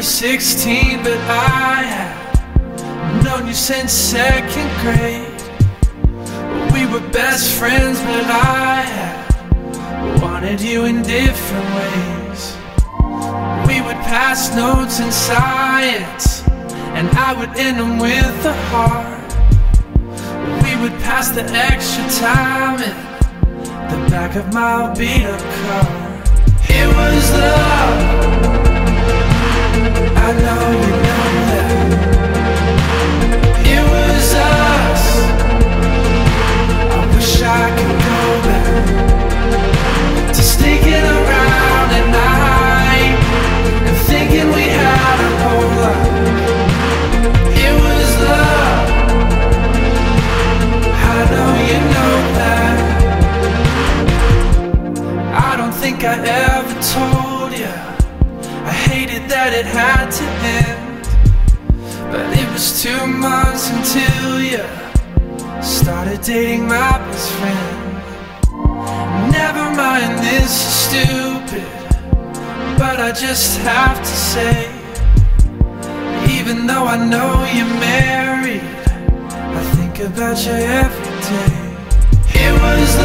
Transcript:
were 16, but I have known you since second grade. We were best friends, but I had wanted you in different ways. We would pass notes in science, and I would end them with a heart. We would pass the extra time in the back of my beat up car. It was love. Think I ever told you. I hated that it had to end. But it was two months until you started dating my best friend. Never mind, this is stupid. But I just have to say, even though I know you're married, I think about you every day. It was.